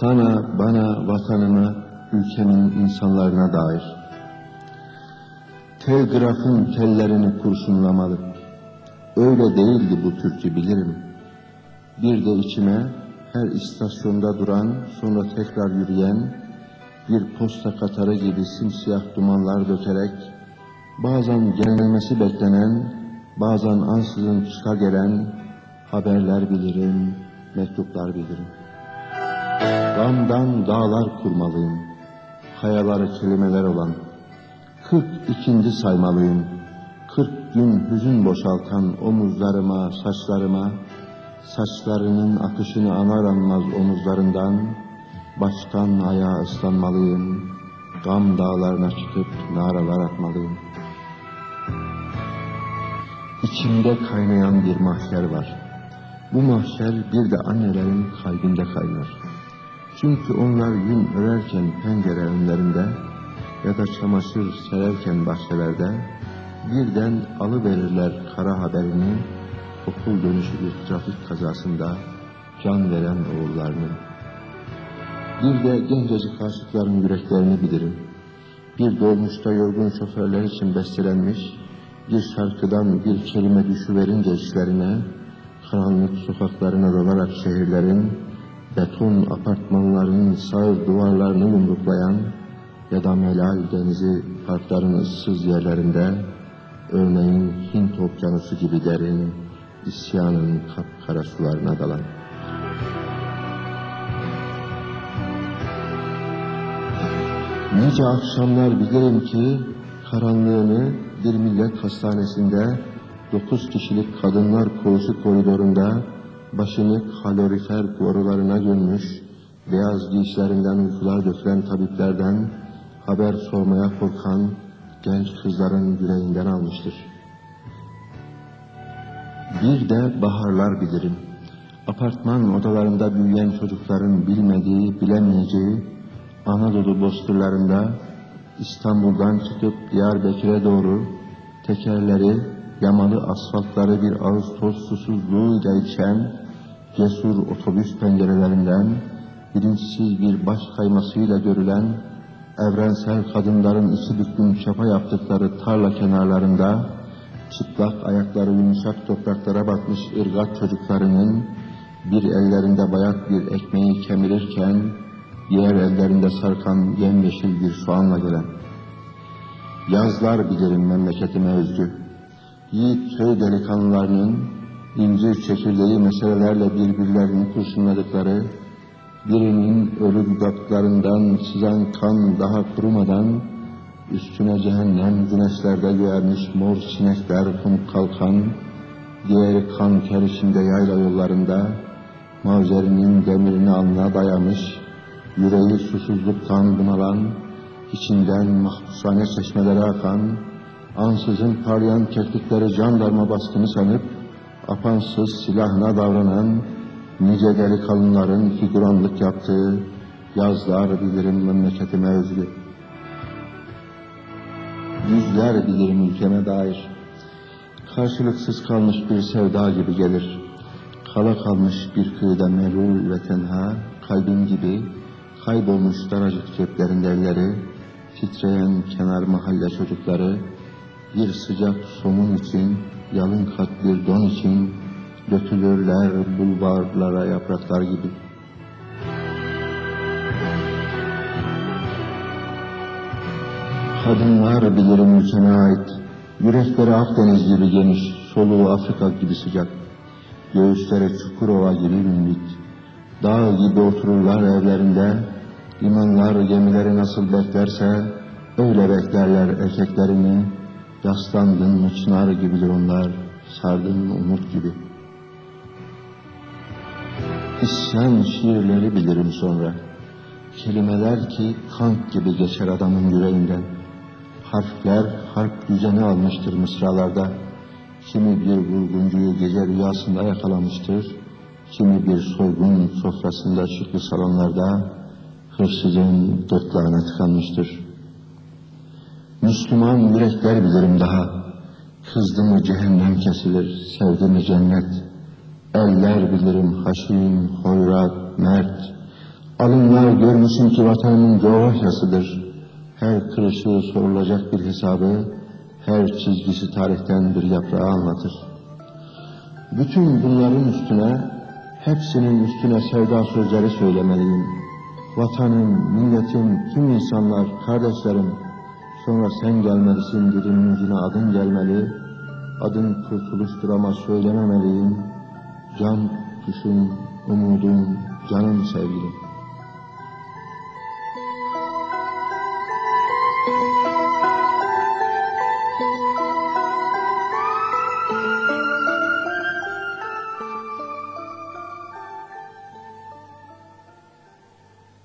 Sana, bana, vatanıma, ülkemin insanlarına dair. Telgrafın tellerini kurşunlamalı. Öyle değildi bu türkü bilirim. Bir de içime her istasyonda duran, sonra tekrar yürüyen, bir posta katarı gibi simsiyah dumanlar dökerek, bazen gelmesi beklenen, bazen ansızın çıka gelen haberler bilirim, mektuplar bilirim. Gamdan dağlar kurmalıyım, kayaları kelimeler olan, kırk ikinci saymalıyım, kırk gün hüzün boşaltan omuzlarıma, saçlarıma, saçlarının akışını anar anmaz omuzlarından, baştan ayağa ıslanmalıyım, gam dağlarına çıkıp naralar atmalıyım. İçimde kaynayan bir mahşer var. Bu mahşer bir de annelerin kalbinde kaynar. Çünkü onlar yün örerken pencere önlerinde ya da çamaşır sererken bahçelerde birden alıverirler kara haberini okul dönüşü bir trafik kazasında can veren oğullarını. Bir de gencecik aşıkların yüreklerini bilirim. Bir dolmuşta yorgun şoförler için bestelenmiş, bir şarkıdan bir kelime düşüverince işlerine, karanlık sokaklarına dolarak şehirlerin, beton apartmanların sağ duvarlarını yumruklayan ya da Melal Denizi parkların ıssız yerlerinde, örneğin Hint okyanusu gibi derin, isyanın kapkara sularına dalan. Nice akşamlar bilirim ki karanlığını bir millet hastanesinde dokuz kişilik kadınlar koğuşu koridorunda başını kalorifer borularına gömmüş, beyaz giysilerinden uykular dökülen tabiplerden haber sormaya korkan genç kızların yüreğinden almıştır. Bir de baharlar bilirim. Apartman odalarında büyüyen çocukların bilmediği, bilemeyeceği Anadolu bozkırlarında İstanbul'dan çıkıp Diyarbakır'a doğru tekerleri, yamalı asfaltları bir Ağustos susuzluğuyla içen cesur otobüs pencerelerinden bilinçsiz bir baş kaymasıyla görülen evrensel kadınların içi büklüm çapa yaptıkları tarla kenarlarında çıplak ayakları yumuşak topraklara batmış ırgat çocuklarının bir ellerinde bayat bir ekmeği kemirirken diğer ellerinde sarkan yemyeşil bir soğanla gelen. Yazlar bilirim memleketime özgü. Yiğit köy delikanlılarının incir çekirdeği meselelerle birbirlerini kurşunladıkları, birinin ölü dudaklarından sızan kan daha kurumadan, üstüne cehennem güneşlerde göğermiş mor sinekler konup kalkan, diğeri kan ter içinde yayla yollarında, mavzerinin demirini alnına dayamış, yüreği susuzluktan bunalan, içinden mahpushane çeşmelere akan, ansızın parlayan keklikleri jandarma baskını sanıp, apansız silahına davranan, nice delikanlıların figüranlık yaptığı yazlar bilirim memleketime özgü. Yüzler bilirim ülkeme dair. Karşılıksız kalmış bir sevda gibi gelir. Kala kalmış bir kıyıda melul ve tenha, kalbim gibi kaybolmuş daracık ceplerin elleri, titreyen kenar mahalle çocukları, bir sıcak somun için, yalın kat bir don için dökülürler bulvarlara yapraklar gibi. Kadınlar bilirim ülkeme ait, yürekleri Akdeniz gibi geniş, soluğu Afrika gibi sıcak, göğüsleri Çukurova gibi münbit, dağ gibi otururlar evlerinde, limanlar gemileri nasıl beklerse, öyle beklerler erkeklerini, yaslandın mı çınar gibidir onlar, sardın mı umut gibi. İsyan şiirleri bilirim sonra, kelimeler ki kank gibi geçer adamın yüreğinden, harfler harp düzeni almıştır mısralarda, kimi bir vurguncuyu gece rüyasında yakalamıştır, kimi bir soygun sofrasında şıklı salonlarda hırsızın gırtlağına tıkanmıştır. Müslüman yürekler bilirim daha, kızdı mı cehennem kesilir, sevdi mi cennet, eller bilirim haşin, hoyrat, mert, Alınlar görmüşsün ki vatanın coğrafyasıdır. Her kırışı sorulacak bir hesabı, her çizgisi tarihten bir yaprağı anlatır. Bütün bunların üstüne, hepsinin üstüne sevda sözleri söylemeliyim. Vatanım, milletim, tüm insanlar, kardeşlerim, sonra sen gelmelisin dilimin ucuna adın gelmeli, adın kurtuluştur ama söylememeliyim, can kuşum, umudum, canım sevgilim.